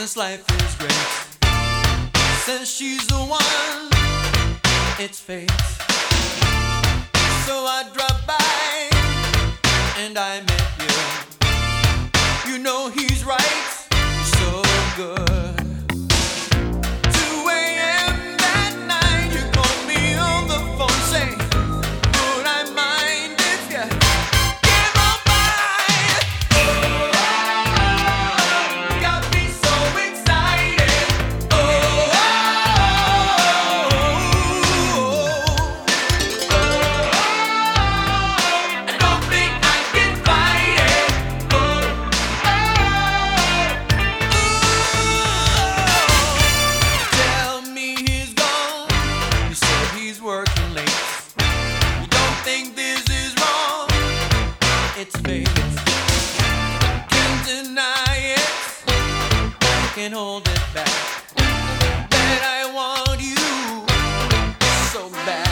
since life is great. Since she's the one, it's fate. So I dropped by and I met you. You know he's right, so good. its fate. Can't deny it, I can't hold it back. That I want you so bad.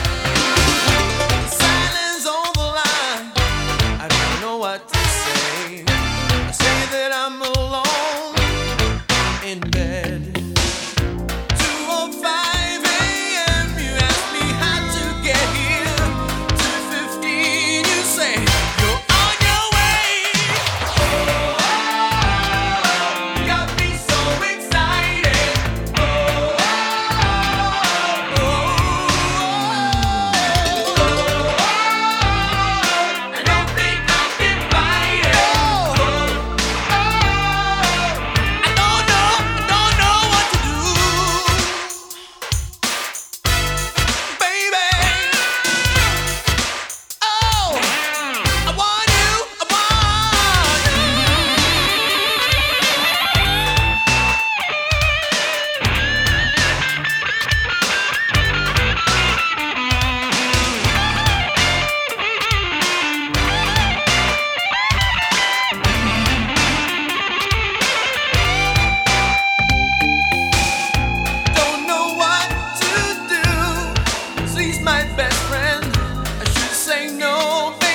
my best friend. I should say no.